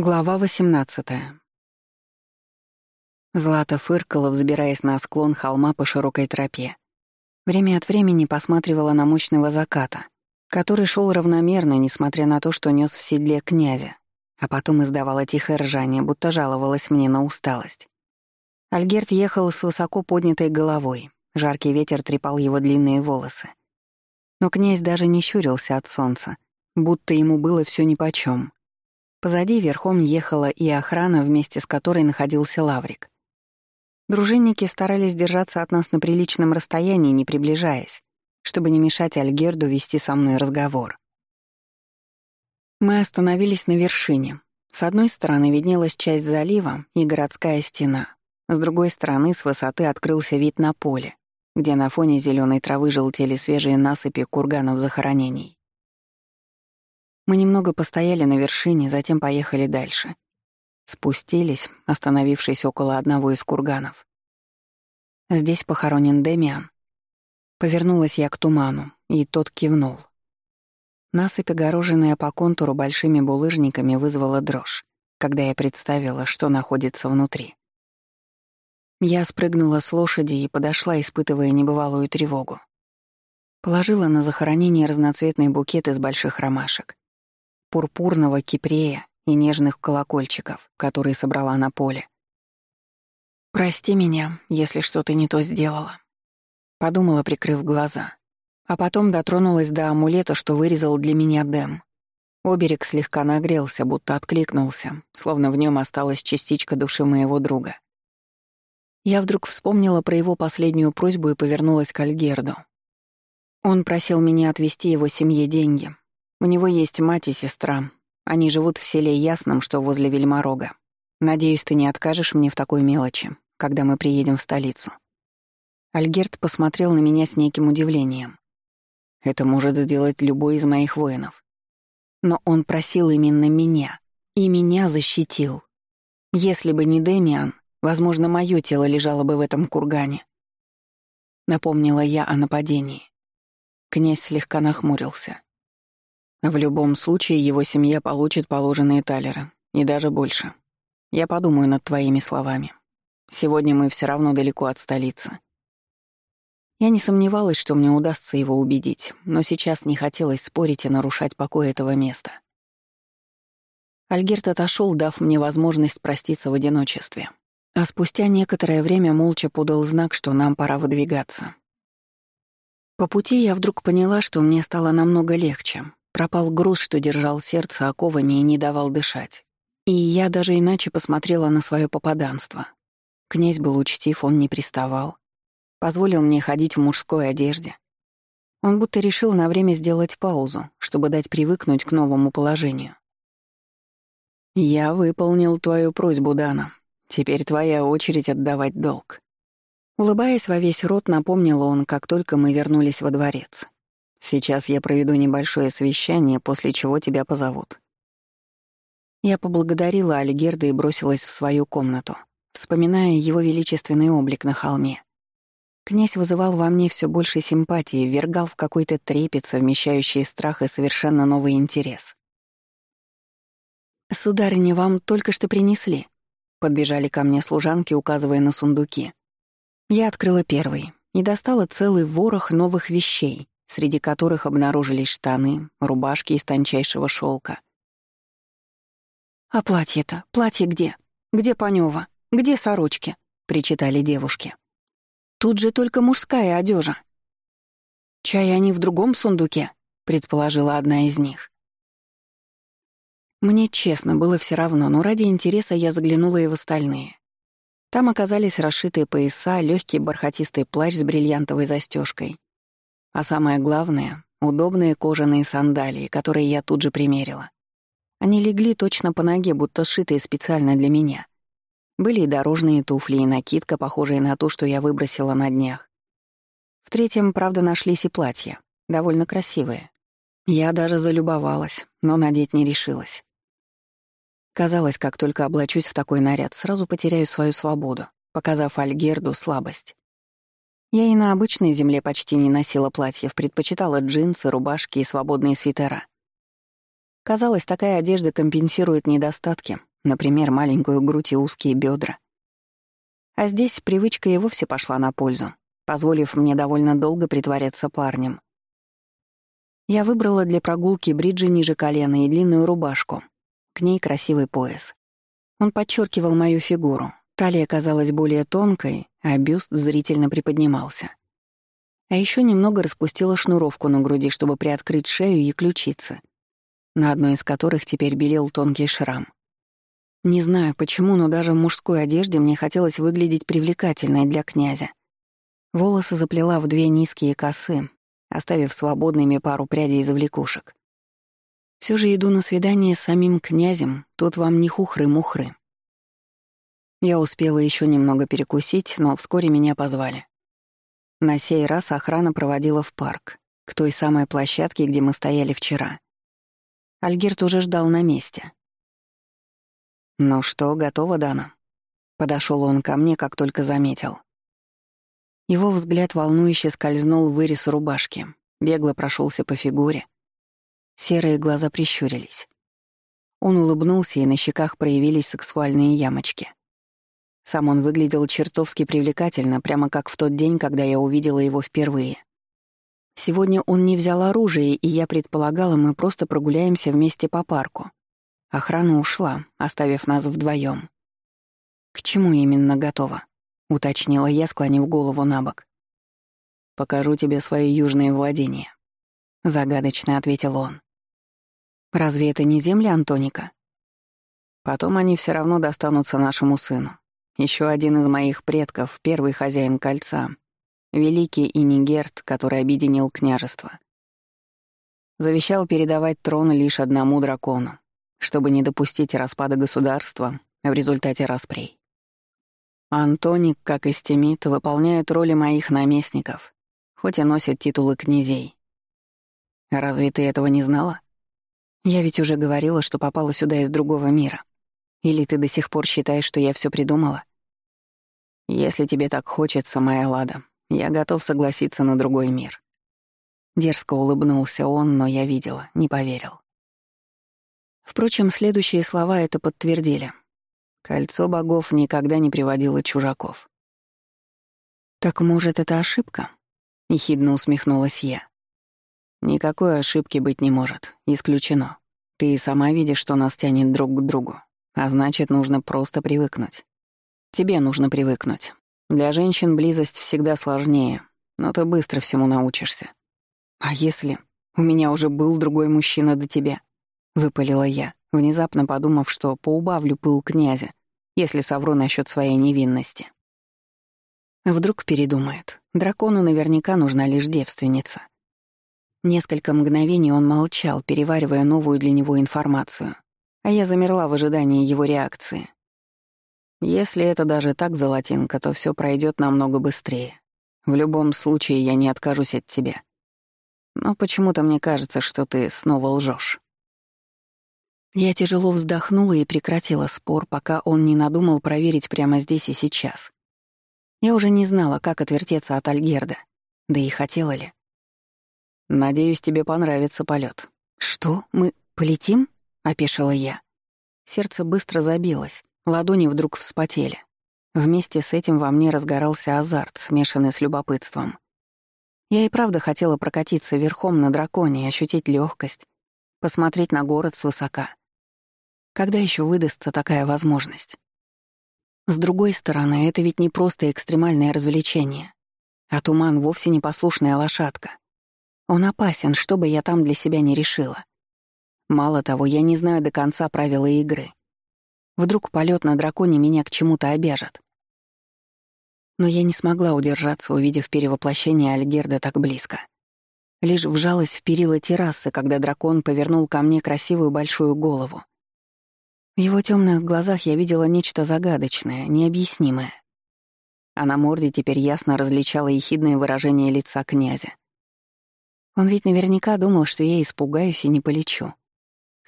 Глава 18 Злата фыркала, взбираясь на склон холма по широкой тропе. Время от времени посматривала на мощного заката, который шел равномерно, несмотря на то, что нес в седле князя, а потом издавала тихое ржание, будто жаловалась мне на усталость. Альгерт ехал с высоко поднятой головой, жаркий ветер трепал его длинные волосы. Но князь даже не щурился от солнца, будто ему было все нипочём. Позади верхом ехала и охрана, вместе с которой находился Лаврик. Дружинники старались держаться от нас на приличном расстоянии, не приближаясь, чтобы не мешать Альгерду вести со мной разговор. Мы остановились на вершине. С одной стороны виднелась часть залива и городская стена. С другой стороны, с высоты открылся вид на поле, где на фоне зеленой травы желтели свежие насыпи курганов захоронений. Мы немного постояли на вершине, затем поехали дальше. Спустились, остановившись около одного из курганов. Здесь похоронен Демиан. Повернулась я к туману, и тот кивнул. Насыпь, огороженная по контуру большими булыжниками, вызвала дрожь, когда я представила, что находится внутри. Я спрыгнула с лошади и подошла, испытывая небывалую тревогу. Положила на захоронение разноцветный букет из больших ромашек пурпурного кипрея и нежных колокольчиков, которые собрала на поле. «Прости меня, если что-то не то сделала», — подумала, прикрыв глаза. А потом дотронулась до амулета, что вырезал для меня Дэм. Оберег слегка нагрелся, будто откликнулся, словно в нем осталась частичка души моего друга. Я вдруг вспомнила про его последнюю просьбу и повернулась к Альгерду. Он просил меня отвести его семье деньги, у него есть мать и сестра. Они живут в селе Ясном, что возле Вельморога. Надеюсь, ты не откажешь мне в такой мелочи, когда мы приедем в столицу». Альгерт посмотрел на меня с неким удивлением. «Это может сделать любой из моих воинов. Но он просил именно меня, и меня защитил. Если бы не Демиан, возможно, мое тело лежало бы в этом кургане». Напомнила я о нападении. Князь слегка нахмурился. В любом случае его семья получит положенные талеры, и даже больше. Я подумаю над твоими словами. Сегодня мы все равно далеко от столицы. Я не сомневалась, что мне удастся его убедить, но сейчас не хотелось спорить и нарушать покой этого места. Альгерт отошел, дав мне возможность проститься в одиночестве. А спустя некоторое время молча подал знак, что нам пора выдвигаться. По пути я вдруг поняла, что мне стало намного легче, Пропал груз, что держал сердце оковами и не давал дышать. И я даже иначе посмотрела на свое попаданство. Князь был учтив, он не приставал. Позволил мне ходить в мужской одежде. Он будто решил на время сделать паузу, чтобы дать привыкнуть к новому положению. «Я выполнил твою просьбу, Дана. Теперь твоя очередь отдавать долг». Улыбаясь во весь рот, напомнил он, как только мы вернулись во дворец. Сейчас я проведу небольшое совещание, после чего тебя позовут». Я поблагодарила Альгерда и бросилась в свою комнату, вспоминая его величественный облик на холме. Князь вызывал во мне все больше симпатии, ввергал в какой-то трепет, совмещающий страх и совершенно новый интерес. «Сударыня, вам только что принесли», — подбежали ко мне служанки, указывая на сундуки. Я открыла первый и достала целый ворох новых вещей, среди которых обнаружились штаны, рубашки из тончайшего шелка. «А платье-то? Платье где? Где Панёва? Где сорочки?» — причитали девушки. «Тут же только мужская одежа». «Чай они в другом сундуке», — предположила одна из них. Мне честно было все равно, но ради интереса я заглянула и в остальные. Там оказались расшитые пояса, легкий бархатистый плащ с бриллиантовой застежкой а самое главное — удобные кожаные сандалии, которые я тут же примерила. Они легли точно по ноге, будто сшитые специально для меня. Были и дорожные туфли, и накидка, похожая на ту, что я выбросила на днях. В третьем, правда, нашлись и платья, довольно красивые. Я даже залюбовалась, но надеть не решилась. Казалось, как только облачусь в такой наряд, сразу потеряю свою свободу, показав Альгерду слабость. Я и на обычной земле почти не носила платьев, предпочитала джинсы, рубашки и свободные свитера. Казалось, такая одежда компенсирует недостатки, например, маленькую грудь и узкие бедра. А здесь привычка и вовсе пошла на пользу, позволив мне довольно долго притворяться парнем. Я выбрала для прогулки бриджи ниже колена и длинную рубашку. К ней красивый пояс. Он подчеркивал мою фигуру. Талия казалась более тонкой, а бюст зрительно приподнимался. А еще немного распустила шнуровку на груди, чтобы приоткрыть шею и ключицы, на одной из которых теперь белел тонкий шрам. Не знаю почему, но даже в мужской одежде мне хотелось выглядеть привлекательной для князя. Волосы заплела в две низкие косы, оставив свободными пару прядей завлекушек. Все же иду на свидание с самим князем, тут вам не хухры-мухры. Я успела еще немного перекусить, но вскоре меня позвали. На сей раз охрана проводила в парк, к той самой площадке, где мы стояли вчера. Альгерт уже ждал на месте. «Ну что, готова, Дана?» Подошел он ко мне, как только заметил. Его взгляд волнующе скользнул в вырез рубашки, бегло прошелся по фигуре, Серые глаза прищурились. Он улыбнулся, и на щеках проявились сексуальные ямочки. Сам он выглядел чертовски привлекательно, прямо как в тот день, когда я увидела его впервые. Сегодня он не взял оружие, и я предполагала, мы просто прогуляемся вместе по парку. Охрана ушла, оставив нас вдвоем. «К чему именно готова?» — уточнила я, склонив голову на бок. «Покажу тебе свои южные владения», — загадочно ответил он. Разве это не земли Антоника? Потом они все равно достанутся нашему сыну. Еще один из моих предков, первый хозяин кольца, великий Инигерт, который объединил княжество. Завещал передавать трон лишь одному дракону, чтобы не допустить распада государства в результате распрей. Антоник, как и Стемит, выполняет роли моих наместников, хоть и носит титулы князей. Разве ты этого не знала? Я ведь уже говорила, что попала сюда из другого мира. Или ты до сих пор считаешь, что я все придумала? Если тебе так хочется, моя Лада, я готов согласиться на другой мир. Дерзко улыбнулся он, но я видела, не поверил. Впрочем, следующие слова это подтвердили. Кольцо богов никогда не приводило чужаков. «Так, может, это ошибка?» — ехидно усмехнулась я. Никакой ошибки быть не может. Исключено. Ты и сама видишь, что нас тянет друг к другу. А значит, нужно просто привыкнуть. Тебе нужно привыкнуть. Для женщин близость всегда сложнее, но ты быстро всему научишься. А если у меня уже был другой мужчина до тебя? Выпалила я, внезапно подумав, что поубавлю пыл князя, если совру насчет своей невинности. Вдруг передумает. Дракону наверняка нужна лишь девственница. Несколько мгновений он молчал, переваривая новую для него информацию, а я замерла в ожидании его реакции. Если это даже так, Золотинка, то все пройдет намного быстрее. В любом случае я не откажусь от тебя. Но почему-то мне кажется, что ты снова лжешь. Я тяжело вздохнула и прекратила спор, пока он не надумал проверить прямо здесь и сейчас. Я уже не знала, как отвертеться от Альгерда, да и хотела ли. «Надеюсь, тебе понравится полет. «Что? Мы полетим?» — опешила я. Сердце быстро забилось, ладони вдруг вспотели. Вместе с этим во мне разгорался азарт, смешанный с любопытством. Я и правда хотела прокатиться верхом на драконе, ощутить легкость, посмотреть на город свысока. Когда еще выдастся такая возможность? С другой стороны, это ведь не просто экстремальное развлечение, а туман вовсе не послушная лошадка. Он опасен, что бы я там для себя не решила. Мало того, я не знаю до конца правила игры. Вдруг полет на драконе меня к чему-то обяжет. Но я не смогла удержаться, увидев перевоплощение Альгерда так близко. Лишь вжалась в перила террасы, когда дракон повернул ко мне красивую большую голову. В его темных глазах я видела нечто загадочное, необъяснимое. А на морде теперь ясно различала ехидное выражение лица князя. Он ведь наверняка думал, что я испугаюсь и не полечу.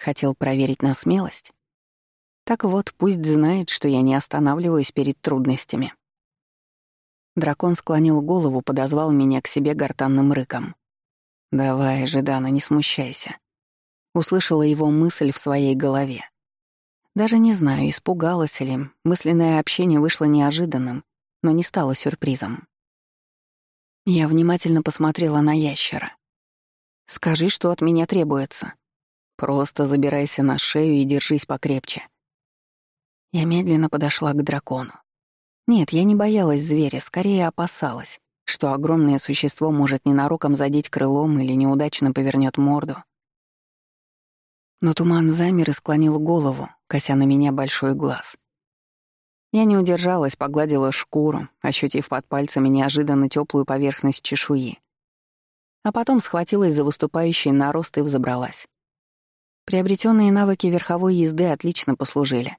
Хотел проверить на смелость. Так вот, пусть знает, что я не останавливаюсь перед трудностями. Дракон склонил голову, подозвал меня к себе гортанным рыком. «Давай же, не смущайся». Услышала его мысль в своей голове. Даже не знаю, испугалась ли, мысленное общение вышло неожиданным, но не стало сюрпризом. Я внимательно посмотрела на ящера. «Скажи, что от меня требуется. Просто забирайся на шею и держись покрепче». Я медленно подошла к дракону. Нет, я не боялась зверя, скорее опасалась, что огромное существо может ненароком задеть крылом или неудачно повернет морду. Но туман замер и склонил голову, кося на меня большой глаз. Я не удержалась, погладила шкуру, ощутив под пальцами неожиданно теплую поверхность чешуи. А потом схватилась за выступающий нарост и взобралась. Приобретенные навыки верховой езды отлично послужили.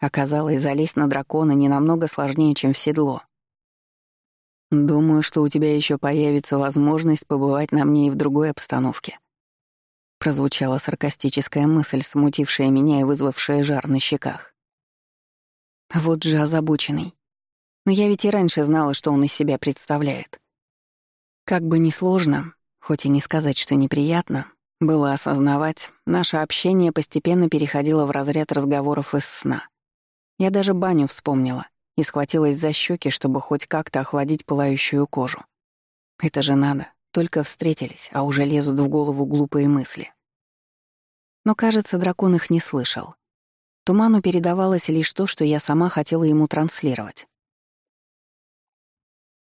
Оказалось, залезть на дракона не намного сложнее, чем в седло. «Думаю, что у тебя еще появится возможность побывать на мне и в другой обстановке», прозвучала саркастическая мысль, смутившая меня и вызвавшая жар на щеках. Вот же озабоченный. Но я ведь и раньше знала, что он из себя представляет. Как бы ни сложно, хоть и не сказать, что неприятно, было осознавать, наше общение постепенно переходило в разряд разговоров из сна. Я даже баню вспомнила и схватилась за щеки, чтобы хоть как-то охладить пылающую кожу. Это же надо. Только встретились, а уже лезут в голову глупые мысли. Но, кажется, дракон их не слышал. Туману передавалось лишь то, что я сама хотела ему транслировать.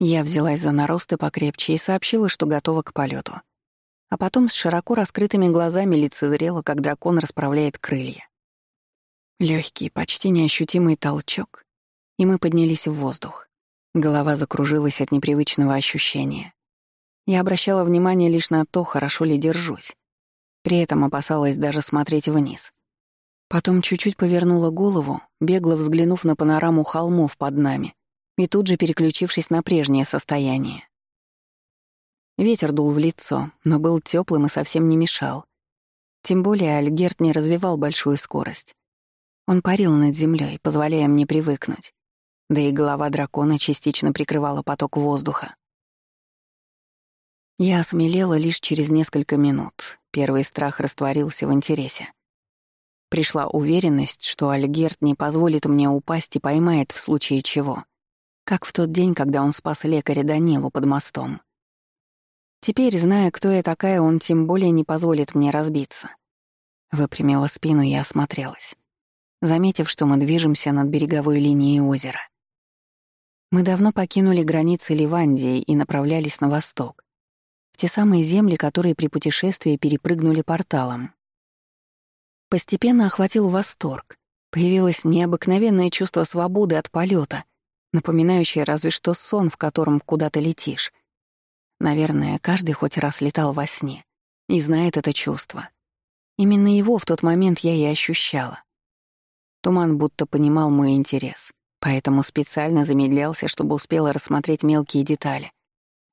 Я взялась за наросты покрепче и сообщила, что готова к полету. А потом с широко раскрытыми глазами лицезрела, как дракон расправляет крылья. Легкий, почти неощутимый толчок, и мы поднялись в воздух. Голова закружилась от непривычного ощущения. Я обращала внимание лишь на то, хорошо ли держусь. При этом опасалась даже смотреть вниз. Потом чуть-чуть повернула голову, бегло взглянув на панораму холмов под нами и тут же переключившись на прежнее состояние. Ветер дул в лицо, но был теплым и совсем не мешал. Тем более Альгерт не развивал большую скорость. Он парил над землей, позволяя мне привыкнуть. Да и голова дракона частично прикрывала поток воздуха. Я осмелела лишь через несколько минут. Первый страх растворился в интересе. Пришла уверенность, что Альгерт не позволит мне упасть и поймает в случае чего. Как в тот день, когда он спас лекаря Данилу под мостом. Теперь, зная, кто я такая, он тем более не позволит мне разбиться. Выпрямила спину и осмотрелась, заметив, что мы движемся над береговой линией озера. Мы давно покинули границы Ливандии и направлялись на восток, в те самые земли, которые при путешествии перепрыгнули порталом. Постепенно охватил восторг. Появилось необыкновенное чувство свободы от полета, напоминающее разве что сон, в котором куда-то летишь. Наверное, каждый хоть раз летал во сне и знает это чувство. Именно его в тот момент я и ощущала. Туман будто понимал мой интерес, поэтому специально замедлялся, чтобы успела рассмотреть мелкие детали —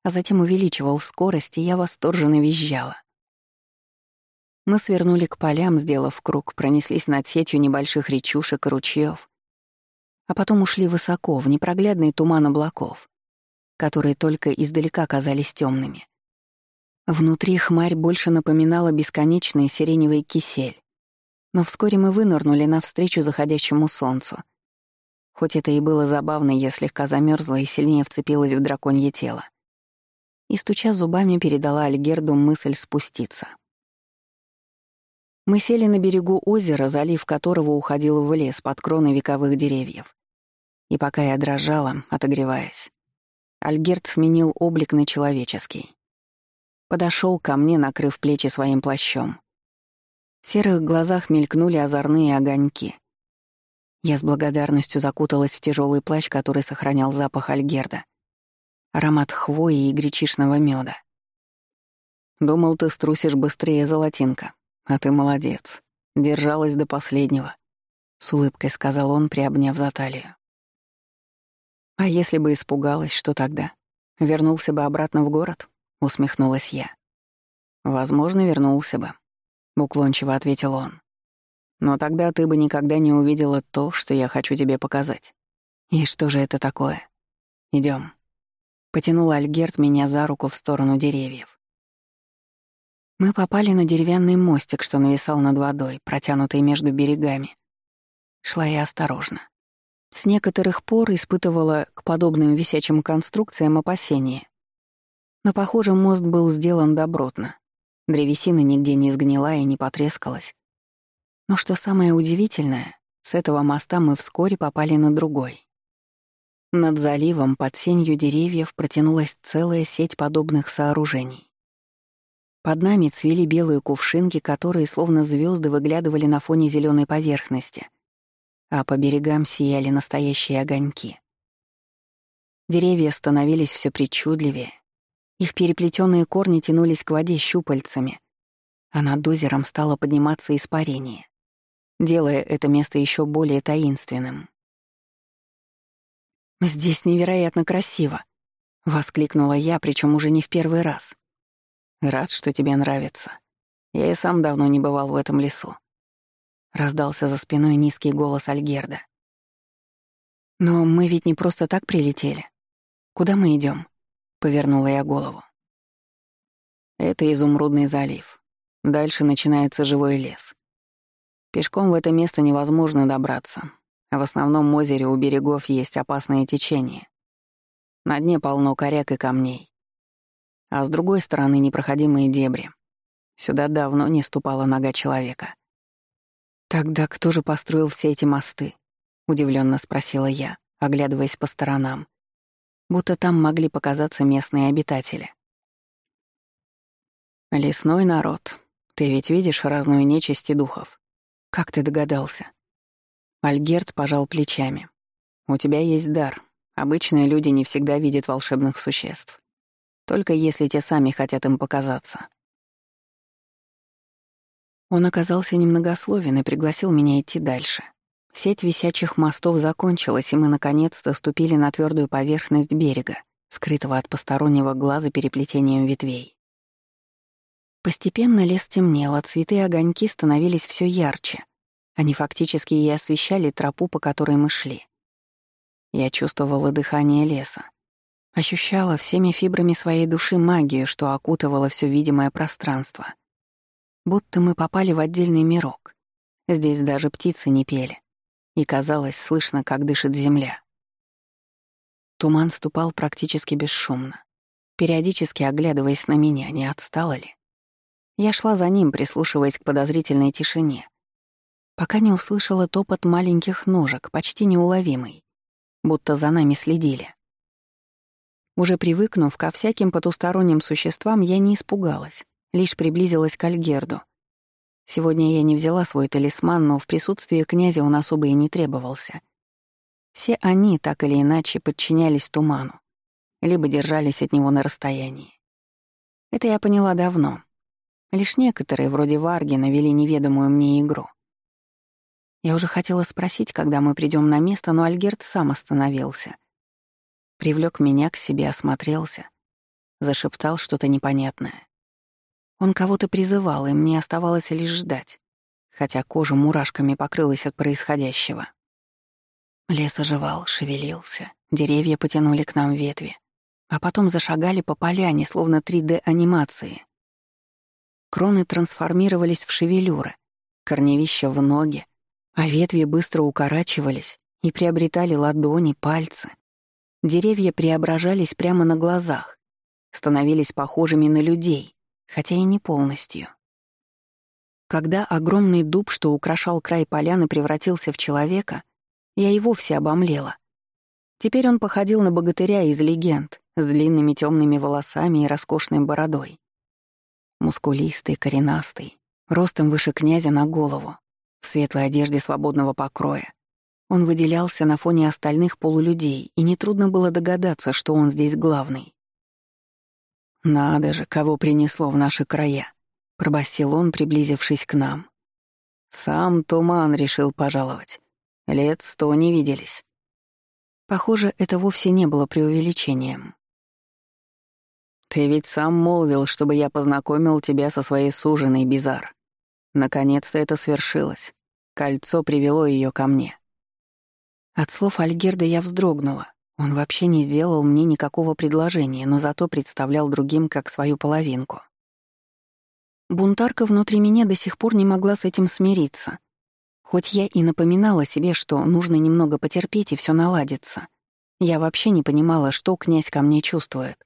а затем увеличивал скорость, и я восторженно визжала. Мы свернули к полям, сделав круг, пронеслись над сетью небольших речушек и ручьев, а потом ушли высоко, в непроглядный туман облаков, которые только издалека казались темными. Внутри хмарь больше напоминала бесконечный сиреневый кисель. Но вскоре мы вынырнули навстречу заходящему солнцу. Хоть это и было забавно, я слегка замерзла и сильнее вцепилась в драконье тело и, стуча зубами, передала Альгерду мысль спуститься. Мы сели на берегу озера, залив которого уходил в лес под кроны вековых деревьев. И пока я дрожала, отогреваясь, Альгерд сменил облик на человеческий. Подошел ко мне, накрыв плечи своим плащом. В серых глазах мелькнули озорные огоньки. Я с благодарностью закуталась в тяжелый плащ, который сохранял запах Альгерда аромат хвои и гречишного меда. Думал, ты струсишь быстрее золотинка, а ты молодец. Держалась до последнего, — с улыбкой сказал он, приобняв за талию. А если бы испугалась, что тогда? Вернулся бы обратно в город? — усмехнулась я. Возможно, вернулся бы, — уклончиво ответил он. Но тогда ты бы никогда не увидела то, что я хочу тебе показать. И что же это такое? Идем. Потянул Альгерт меня за руку в сторону деревьев. Мы попали на деревянный мостик, что нависал над водой, протянутый между берегами. Шла я осторожно. С некоторых пор испытывала к подобным висячим конструкциям опасения. Но, похоже, мост был сделан добротно. Древесина нигде не сгнила и не потрескалась. Но что самое удивительное, с этого моста мы вскоре попали на другой. Над заливом под сенью деревьев протянулась целая сеть подобных сооружений. Под нами цвели белые кувшинки, которые словно звезды выглядывали на фоне зеленой поверхности, а по берегам сияли настоящие огоньки. Деревья становились все причудливее, их переплетенные корни тянулись к воде щупальцами, а над озером стало подниматься испарение, делая это место еще более таинственным. «Здесь невероятно красиво!» — воскликнула я, причем уже не в первый раз. «Рад, что тебе нравится. Я и сам давно не бывал в этом лесу». Раздался за спиной низкий голос Альгерда. «Но мы ведь не просто так прилетели. Куда мы идем? Повернула я голову. Это изумрудный залив. Дальше начинается живой лес. Пешком в это место невозможно добраться, а в основном озере у берегов есть опасные течения. На дне полно коряк и камней. А с другой стороны непроходимые дебри. Сюда давно не ступала нога человека. «Тогда кто же построил все эти мосты?» — удивленно спросила я, оглядываясь по сторонам будто там могли показаться местные обитатели. «Лесной народ. Ты ведь видишь разную нечисть и духов. Как ты догадался?» Альгерт пожал плечами. «У тебя есть дар. Обычные люди не всегда видят волшебных существ. Только если те сами хотят им показаться». Он оказался немногословен и пригласил меня идти дальше. Сеть висячих мостов закончилась, и мы наконец-то ступили на твердую поверхность берега, скрытого от постороннего глаза переплетением ветвей. Постепенно лес темнел, а цветы и огоньки становились все ярче. Они фактически и освещали тропу, по которой мы шли. Я чувствовала дыхание леса. Ощущала всеми фибрами своей души магию, что окутывало все видимое пространство. Будто мы попали в отдельный мирок. Здесь даже птицы не пели и казалось слышно, как дышит земля. Туман ступал практически бесшумно, периодически оглядываясь на меня, не отстала ли. Я шла за ним, прислушиваясь к подозрительной тишине, пока не услышала топот маленьких ножек, почти неуловимый, будто за нами следили. Уже привыкнув ко всяким потусторонним существам, я не испугалась, лишь приблизилась к Альгерду, Сегодня я не взяла свой талисман, но в присутствии князя он особо и не требовался. Все они, так или иначе, подчинялись туману, либо держались от него на расстоянии. Это я поняла давно. Лишь некоторые, вроде Варгина, вели неведомую мне игру. Я уже хотела спросить, когда мы придем на место, но Альгерт сам остановился. Привлек меня к себе, осмотрелся, зашептал что-то непонятное. Он кого-то призывал, и мне оставалось лишь ждать, хотя кожа мурашками покрылась от происходящего. Лес оживал, шевелился, деревья потянули к нам ветви, а потом зашагали по поляне, словно 3D-анимации. Кроны трансформировались в шевелюры, корневища в ноги, а ветви быстро укорачивались и приобретали ладони, пальцы. Деревья преображались прямо на глазах, становились похожими на людей, хотя и не полностью. Когда огромный дуб, что украшал край поляны, превратился в человека, я и вовсе обомлела. Теперь он походил на богатыря из легенд, с длинными темными волосами и роскошной бородой. Мускулистый, коренастый, ростом выше князя на голову, в светлой одежде свободного покроя. Он выделялся на фоне остальных полулюдей, и нетрудно было догадаться, что он здесь главный. «Надо же, кого принесло в наши края», — пробасил он, приблизившись к нам. «Сам туман решил пожаловать. Лет сто не виделись». Похоже, это вовсе не было преувеличением. «Ты ведь сам молвил, чтобы я познакомил тебя со своей суженой, Бизар. Наконец-то это свершилось. Кольцо привело ее ко мне». От слов Альгерда я вздрогнула. Он вообще не сделал мне никакого предложения, но зато представлял другим как свою половинку. Бунтарка внутри меня до сих пор не могла с этим смириться. Хоть я и напоминала себе, что нужно немного потерпеть и все наладится, я вообще не понимала, что князь ко мне чувствует.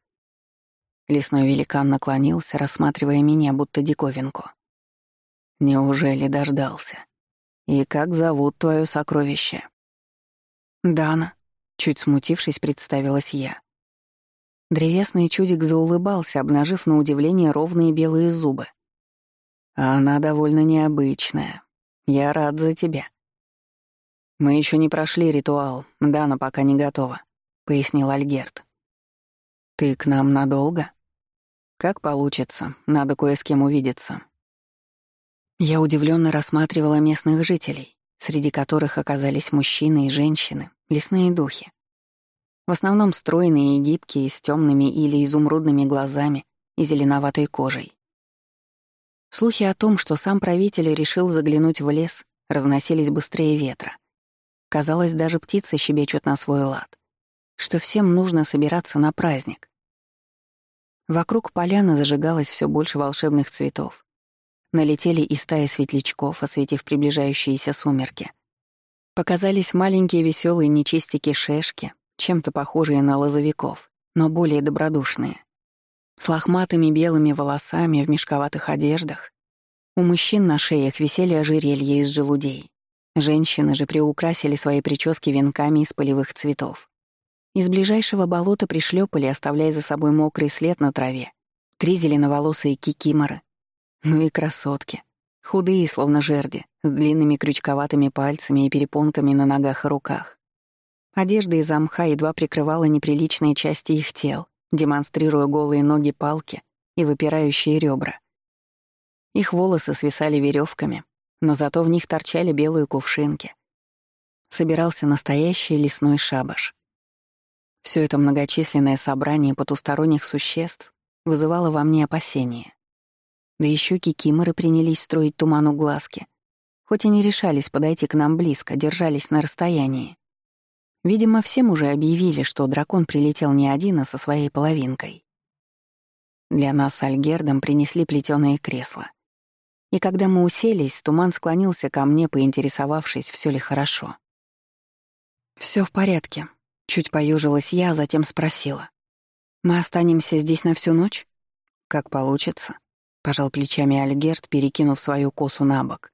Лесной великан наклонился, рассматривая меня, будто диковинку. «Неужели дождался? И как зовут твое сокровище?» «Дана», — чуть смутившись, представилась я. Древесный чудик заулыбался, обнажив на удивление ровные белые зубы. «Она довольно необычная. Я рад за тебя». «Мы еще не прошли ритуал, Дана пока не готова», — пояснил Альгерт. «Ты к нам надолго?» «Как получится, надо кое с кем увидеться». Я удивленно рассматривала местных жителей, среди которых оказались мужчины и женщины, лесные духи. В основном стройные и гибкие, с темными или изумрудными глазами и зеленоватой кожей. Слухи о том, что сам правитель решил заглянуть в лес, разносились быстрее ветра. Казалось, даже птицы щебечут на свой лад. Что всем нужно собираться на праздник. Вокруг поляны зажигалось все больше волшебных цветов. Налетели и стаи светлячков, осветив приближающиеся сумерки. Показались маленькие веселые нечистики-шешки, чем-то похожие на лозовиков, но более добродушные. С лохматыми белыми волосами в мешковатых одеждах. У мужчин на шеях висели ожерелья из желудей. Женщины же приукрасили свои прически венками из полевых цветов. Из ближайшего болота пришлепали, оставляя за собой мокрый след на траве. Три зеленоволосые кикиморы. Ну и красотки. Худые, словно жерди, с длинными крючковатыми пальцами и перепонками на ногах и руках. Одежда из амха едва прикрывала неприличные части их тел, демонстрируя голые ноги палки и выпирающие ребра. Их волосы свисали веревками, но зато в них торчали белые кувшинки. Собирался настоящий лесной шабаш. Все это многочисленное собрание потусторонних существ вызывало во мне опасения. Да еще кикиморы принялись строить туману глазки. Хоть и не решались подойти к нам близко, держались на расстоянии. Видимо, всем уже объявили, что дракон прилетел не один, а со своей половинкой. Для нас с Альгердом принесли плетёные кресла — и когда мы уселись, туман склонился ко мне, поинтересовавшись, все ли хорошо. Все в порядке. Чуть поюжилась я, а затем спросила. «Мы останемся здесь на всю ночь?» «Как получится», — пожал плечами Альгерт, перекинув свою косу на бок.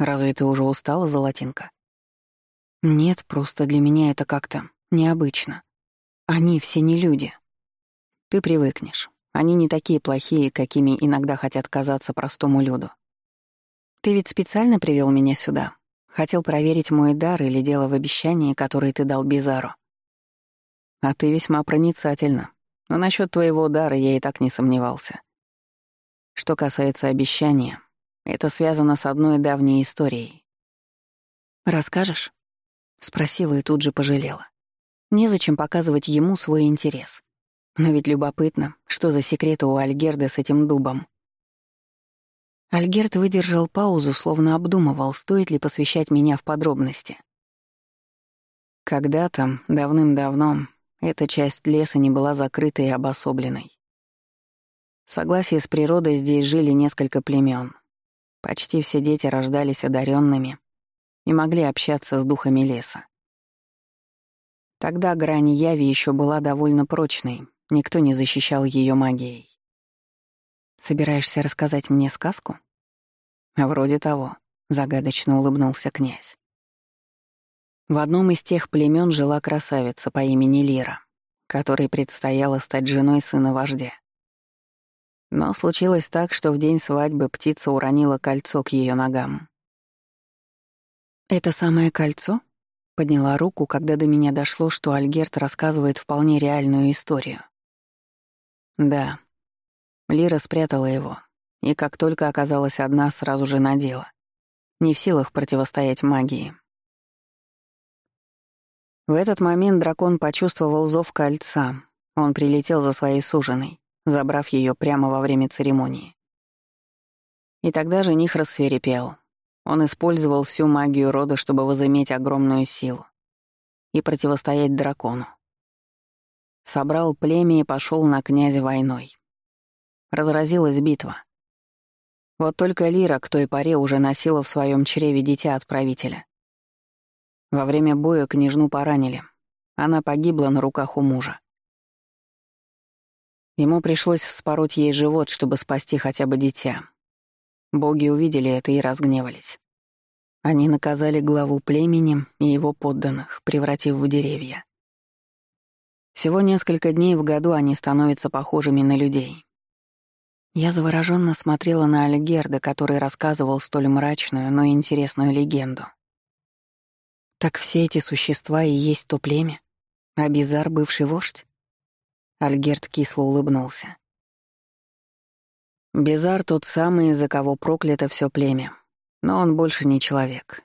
«Разве ты уже устала, Золотинка?» «Нет, просто для меня это как-то необычно. Они все не люди. Ты привыкнешь. Они не такие плохие, какими иногда хотят казаться простому люду. Ты ведь специально привел меня сюда. Хотел проверить мой дар или дело в обещании, которое ты дал Бизару. А ты весьма проницательна. Но насчет твоего дара я и так не сомневался. Что касается обещания, это связано с одной давней историей. «Расскажешь?» — спросила и тут же пожалела. Незачем показывать ему свой интерес. Но ведь любопытно, что за секреты у Альгерда с этим дубом. Альгерд выдержал паузу, словно обдумывал, стоит ли посвящать меня в подробности. Когда-то, давным-давно, эта часть леса не была закрытой и обособленной. В согласии с природой здесь жили несколько племен. Почти все дети рождались одаренными и могли общаться с духами леса. Тогда грань яви еще была довольно прочной, Никто не защищал ее магией. «Собираешься рассказать мне сказку?» «Вроде того», — загадочно улыбнулся князь. В одном из тех племен жила красавица по имени Лира, которой предстояло стать женой сына вождя. Но случилось так, что в день свадьбы птица уронила кольцо к ее ногам. «Это самое кольцо?» — подняла руку, когда до меня дошло, что Альгерт рассказывает вполне реальную историю. Да. Лира спрятала его, и как только оказалась одна, сразу же надела. Не в силах противостоять магии. В этот момент дракон почувствовал зов кольца. Он прилетел за своей суженой, забрав ее прямо во время церемонии. И тогда жених рассверепел. Он использовал всю магию рода, чтобы возыметь огромную силу и противостоять дракону. Собрал племя и пошел на князя войной. Разразилась битва. Вот только Лира к той поре уже носила в своем чреве дитя от правителя. Во время боя княжну поранили. Она погибла на руках у мужа. Ему пришлось вспороть ей живот, чтобы спасти хотя бы дитя. Боги увидели это и разгневались. Они наказали главу племени и его подданных, превратив в деревья. Всего несколько дней в году они становятся похожими на людей. Я завороженно смотрела на Альгерда, который рассказывал столь мрачную, но интересную легенду. Так все эти существа и есть то племя? А бывший вождь? Альгерд кисло улыбнулся. Бизар тот самый, из-за кого проклято все племя. Но он больше не человек.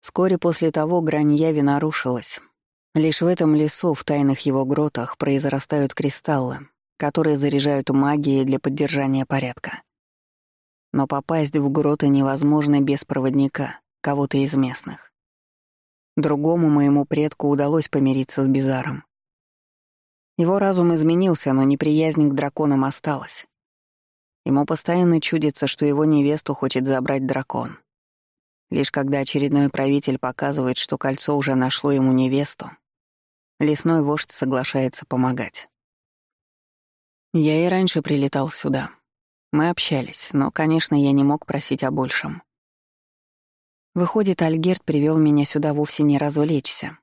Вскоре после того грань яви нарушилась, Лишь в этом лесу, в тайных его гротах, произрастают кристаллы, которые заряжают магией для поддержания порядка. Но попасть в гроты невозможно без проводника, кого-то из местных. Другому моему предку удалось помириться с Бизаром. Его разум изменился, но неприязнь к драконам осталась. Ему постоянно чудится, что его невесту хочет забрать дракон. Лишь когда очередной правитель показывает, что кольцо уже нашло ему невесту, Лесной вождь соглашается помогать. Я и раньше прилетал сюда. Мы общались, но, конечно, я не мог просить о большем. Выходит, Альгерт привел меня сюда вовсе не развлечься,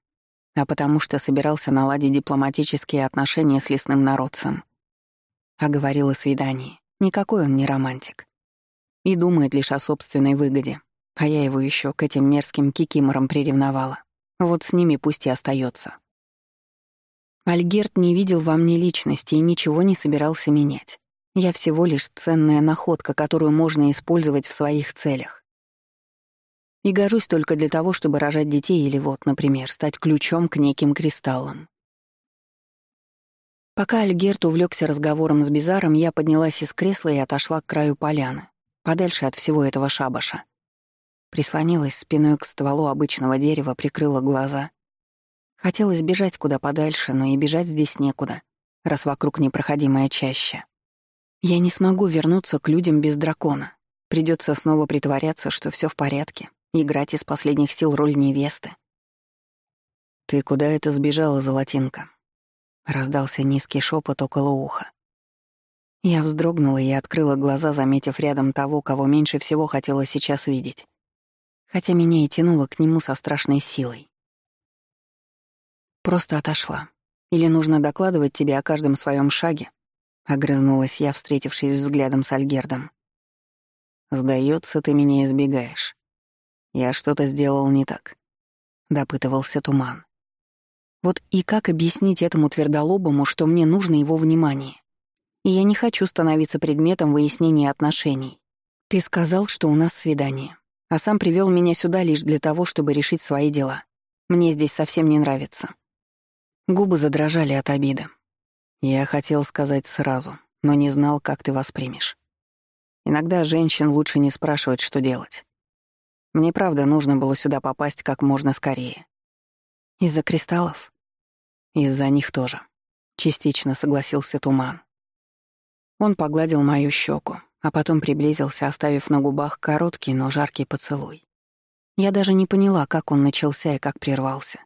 а потому что собирался наладить дипломатические отношения с лесным народцем. А говорил о свидании. Никакой он не романтик. И думает лишь о собственной выгоде. А я его еще к этим мерзким кикиморам приревновала. Вот с ними пусть и остается. Альгерт не видел во мне личности и ничего не собирался менять. Я всего лишь ценная находка, которую можно использовать в своих целях. И гожусь только для того, чтобы рожать детей или вот, например, стать ключом к неким кристаллам. Пока Альгерт увлекся разговором с Бизаром, я поднялась из кресла и отошла к краю поляны, подальше от всего этого шабаша. Прислонилась спиной к стволу обычного дерева, прикрыла глаза Хотелось бежать куда подальше, но и бежать здесь некуда, раз вокруг непроходимая чаща. Я не смогу вернуться к людям без дракона. Придется снова притворяться, что все в порядке, играть из последних сил роль невесты. «Ты куда это сбежала, золотинка?» Раздался низкий шепот около уха. Я вздрогнула и открыла глаза, заметив рядом того, кого меньше всего хотела сейчас видеть. Хотя меня и тянуло к нему со страшной силой. Просто отошла. Или нужно докладывать тебе о каждом своем шаге?» — огрызнулась я, встретившись взглядом с Альгердом. «Сдается, ты меня избегаешь. Я что-то сделал не так», — допытывался Туман. Вот и как объяснить этому твердолобому, что мне нужно его внимание? И я не хочу становиться предметом выяснения отношений. Ты сказал, что у нас свидание, а сам привел меня сюда лишь для того, чтобы решить свои дела. Мне здесь совсем не нравится. Губы задрожали от обиды. Я хотел сказать сразу, но не знал, как ты воспримешь. Иногда женщин лучше не спрашивать, что делать. Мне правда нужно было сюда попасть как можно скорее. Из-за кристаллов? Из-за них тоже. Частично согласился Туман. Он погладил мою щеку, а потом приблизился, оставив на губах короткий, но жаркий поцелуй. Я даже не поняла, как он начался и как прервался.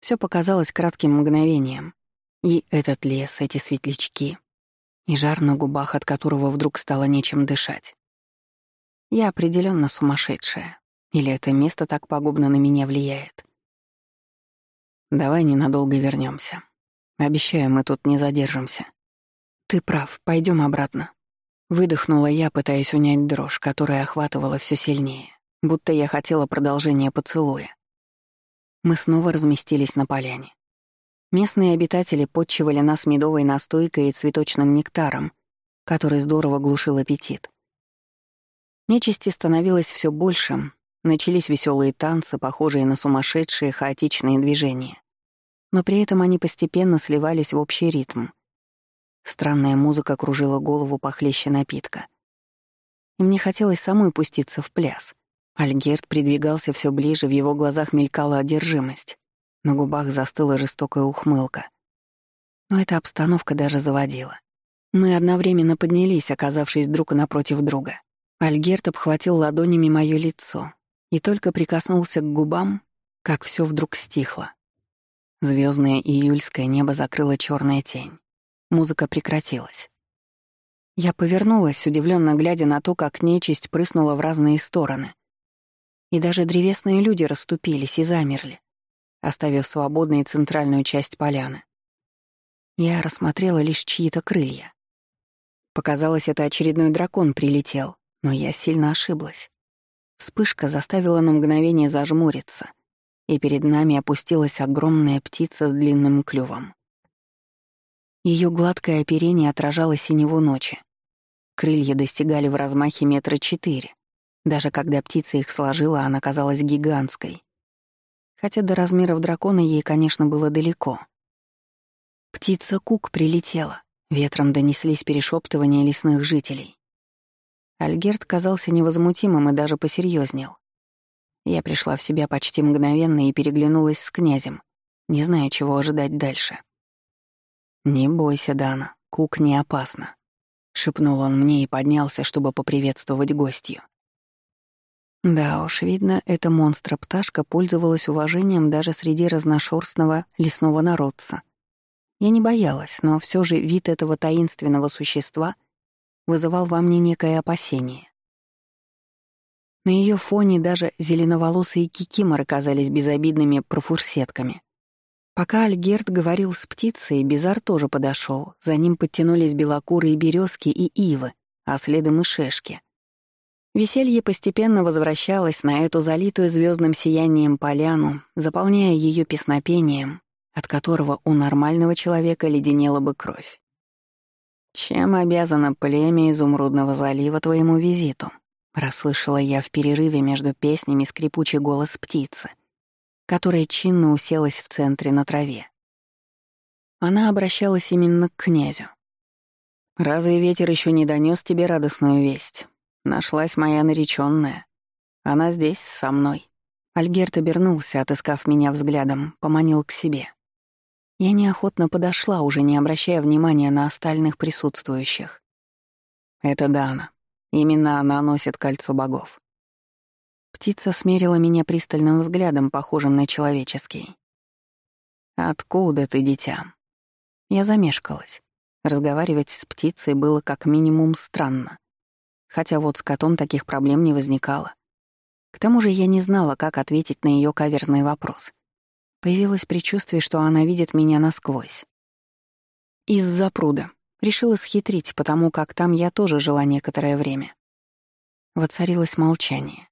Все показалось кратким мгновением. И этот лес, эти светлячки, и жар на губах, от которого вдруг стало нечем дышать. Я определенно сумасшедшая. Или это место так пагубно на меня влияет? Давай ненадолго вернемся. Обещаю, мы тут не задержимся. Ты прав, пойдем обратно. Выдохнула я, пытаясь унять дрожь, которая охватывала все сильнее, будто я хотела продолжения поцелуя. Мы снова разместились на поляне. Местные обитатели подчивали нас медовой настойкой и цветочным нектаром, который здорово глушил аппетит. Нечисти становилось все больше, начались веселые танцы, похожие на сумасшедшие хаотичные движения. Но при этом они постепенно сливались в общий ритм. Странная музыка кружила голову похлеще напитка. И мне хотелось самой пуститься в пляс — Альгерт придвигался все ближе, в его глазах мелькала одержимость. На губах застыла жестокая ухмылка. Но эта обстановка даже заводила. Мы одновременно поднялись, оказавшись друг напротив друга. Альгерт обхватил ладонями моё лицо и только прикоснулся к губам, как все вдруг стихло. Звездное июльское небо закрыла черная тень. Музыка прекратилась. Я повернулась, удивленно глядя на то, как нечисть прыснула в разные стороны. И даже древесные люди расступились и замерли, оставив свободной центральную часть поляны. Я рассмотрела лишь чьи-то крылья. Показалось, это очередной дракон прилетел, но я сильно ошиблась. Вспышка заставила на мгновение зажмуриться, и перед нами опустилась огромная птица с длинным клювом. Ее гладкое оперение отражало синеву ночи. Крылья достигали в размахе метра четыре. Даже когда птица их сложила, она казалась гигантской. Хотя до размеров дракона ей, конечно, было далеко. Птица Кук прилетела. Ветром донеслись перешептывания лесных жителей. Альгерт казался невозмутимым и даже посерьезнел. Я пришла в себя почти мгновенно и переглянулась с князем, не зная, чего ожидать дальше. «Не бойся, Дана, Кук не опасно», — шепнул он мне и поднялся, чтобы поприветствовать гостью. Да уж, видно, эта монстра-пташка пользовалась уважением даже среди разношерстного лесного народца. Я не боялась, но все же вид этого таинственного существа — вызывал во мне некое опасение. На ее фоне даже зеленоволосые кикиморы казались безобидными профурсетками. Пока Альгерт говорил с птицей, Бизар тоже подошел. За ним подтянулись белокурые березки и ивы, а следом и шешки. Веселье постепенно возвращалось на эту залитую звездным сиянием поляну, заполняя ее песнопением, от которого у нормального человека леденела бы кровь. «Чем обязана племя Изумрудного залива твоему визиту?» — расслышала я в перерыве между песнями скрипучий голос птицы, которая чинно уселась в центре на траве. Она обращалась именно к князю. «Разве ветер еще не донес тебе радостную весть? Нашлась моя нареченная. Она здесь, со мной». Альгерт обернулся, отыскав меня взглядом, поманил к себе. Я неохотно подошла, уже не обращая внимания на остальных присутствующих. Это Дана. Именно она носит кольцо богов. Птица смерила меня пристальным взглядом, похожим на человеческий. «Откуда ты, дитя?» Я замешкалась. Разговаривать с птицей было как минимум странно. Хотя вот с котом таких проблем не возникало. К тому же я не знала, как ответить на ее каверзный вопрос. Появилось предчувствие, что она видит меня насквозь. Из-за пруда. Решила схитрить, потому как там я тоже жила некоторое время. Воцарилось молчание.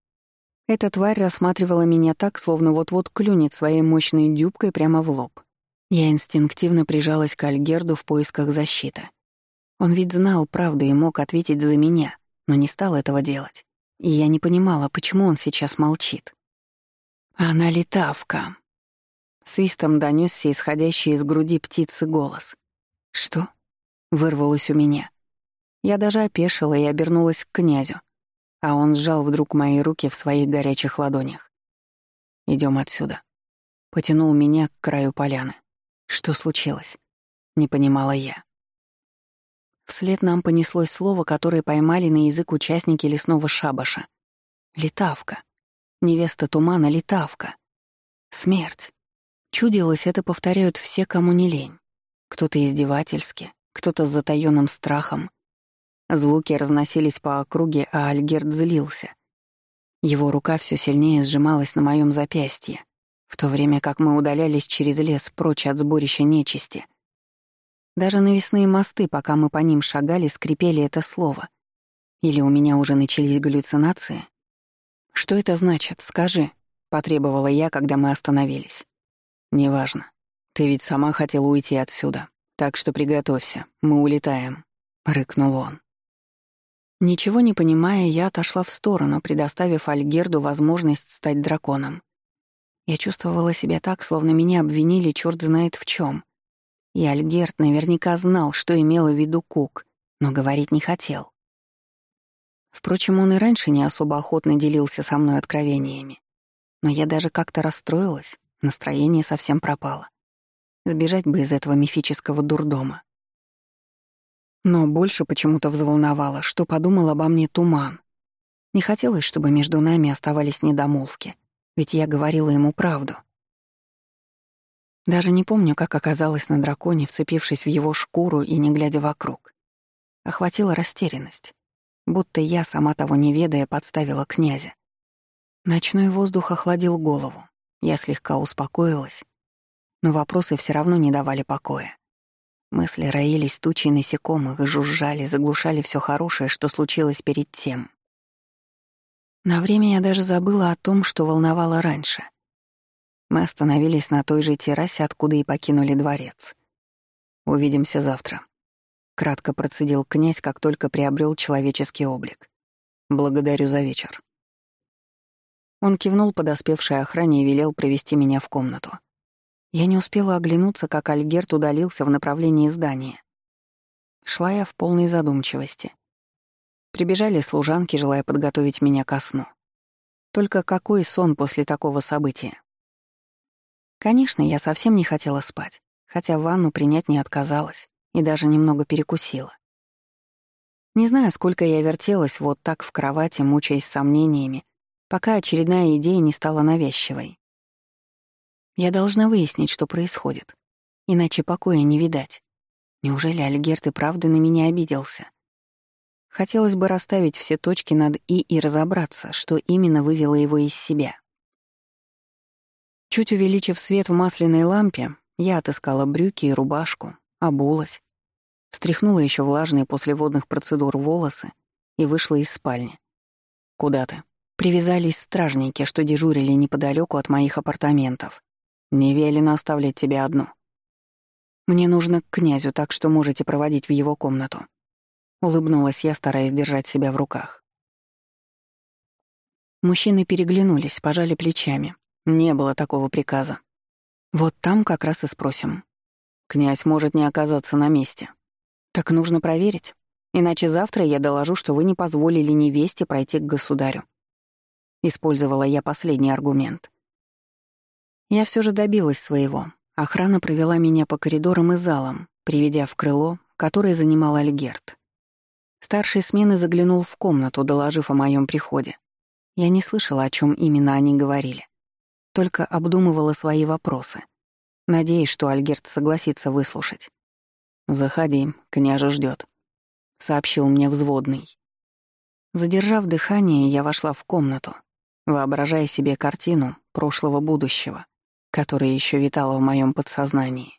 Эта тварь рассматривала меня так, словно вот-вот клюнет своей мощной дюбкой прямо в лоб. Я инстинктивно прижалась к Альгерду в поисках защиты. Он ведь знал правду и мог ответить за меня, но не стал этого делать. И я не понимала, почему он сейчас молчит. «Она летавка», Свистом донесся исходящий из груди птицы голос. «Что?» — вырвалось у меня. Я даже опешила и обернулась к князю, а он сжал вдруг мои руки в своих горячих ладонях. Идем отсюда». Потянул меня к краю поляны. Что случилось? Не понимала я. Вслед нам понеслось слово, которое поймали на язык участники лесного шабаша. Летавка. Невеста тумана — летавка. Смерть. Чудилось, это повторяют все, кому не лень. Кто-то издевательски, кто-то с затаённым страхом. Звуки разносились по округе, а Альгерт злился. Его рука все сильнее сжималась на моем запястье, в то время как мы удалялись через лес прочь от сборища нечисти. Даже навесные мосты, пока мы по ним шагали, скрипели это слово. Или у меня уже начались галлюцинации? «Что это значит? Скажи», — потребовала я, когда мы остановились. «Неважно. Ты ведь сама хотела уйти отсюда. Так что приготовься, мы улетаем», — рыкнул он. Ничего не понимая, я отошла в сторону, предоставив Альгерду возможность стать драконом. Я чувствовала себя так, словно меня обвинили черт знает в чем. И Альгерд наверняка знал, что имела в виду Кук, но говорить не хотел. Впрочем, он и раньше не особо охотно делился со мной откровениями. Но я даже как-то расстроилась, Настроение совсем пропало. Сбежать бы из этого мифического дурдома. Но больше почему-то взволновало, что подумал обо мне туман. Не хотелось, чтобы между нами оставались недомолвки, ведь я говорила ему правду. Даже не помню, как оказалась на драконе, вцепившись в его шкуру и не глядя вокруг. Охватила растерянность, будто я, сама того не ведая, подставила князя. Ночной воздух охладил голову. Я слегка успокоилась, но вопросы все равно не давали покоя. Мысли роились тучей насекомых, жужжали, заглушали все хорошее, что случилось перед тем. На время я даже забыла о том, что волновало раньше. Мы остановились на той же террасе, откуда и покинули дворец. «Увидимся завтра», — кратко процедил князь, как только приобрел человеческий облик. «Благодарю за вечер». Он кивнул подоспевшей охране и велел провести меня в комнату. Я не успела оглянуться, как Альгерт удалился в направлении здания. Шла я в полной задумчивости. Прибежали служанки, желая подготовить меня ко сну. Только какой сон после такого события? Конечно, я совсем не хотела спать, хотя ванну принять не отказалась и даже немного перекусила. Не знаю, сколько я вертелась вот так в кровати, мучаясь сомнениями, пока очередная идея не стала навязчивой. Я должна выяснить, что происходит. Иначе покоя не видать. Неужели Альгерт и правда на меня обиделся? Хотелось бы расставить все точки над «и» и разобраться, что именно вывело его из себя. Чуть увеличив свет в масляной лампе, я отыскала брюки и рубашку, обулась, встряхнула еще влажные после водных процедур волосы и вышла из спальни. «Куда ты?» Привязались стражники, что дежурили неподалеку от моих апартаментов. Не велено оставлять тебя одну. Мне нужно к князю, так что можете проводить в его комнату. Улыбнулась я, стараясь держать себя в руках. Мужчины переглянулись, пожали плечами. Не было такого приказа. Вот там как раз и спросим. Князь может не оказаться на месте. Так нужно проверить. Иначе завтра я доложу, что вы не позволили невесте пройти к государю. Использовала я последний аргумент. Я все же добилась своего. Охрана провела меня по коридорам и залам, приведя в крыло, которое занимал Альгерт. Старший смены заглянул в комнату, доложив о моем приходе. Я не слышала, о чем именно они говорили. Только обдумывала свои вопросы, надеясь, что Альгерт согласится выслушать. «Заходи, княже ждет, сообщил мне взводный. Задержав дыхание, я вошла в комнату, воображая себе картину прошлого будущего которое еще витало в моем подсознании.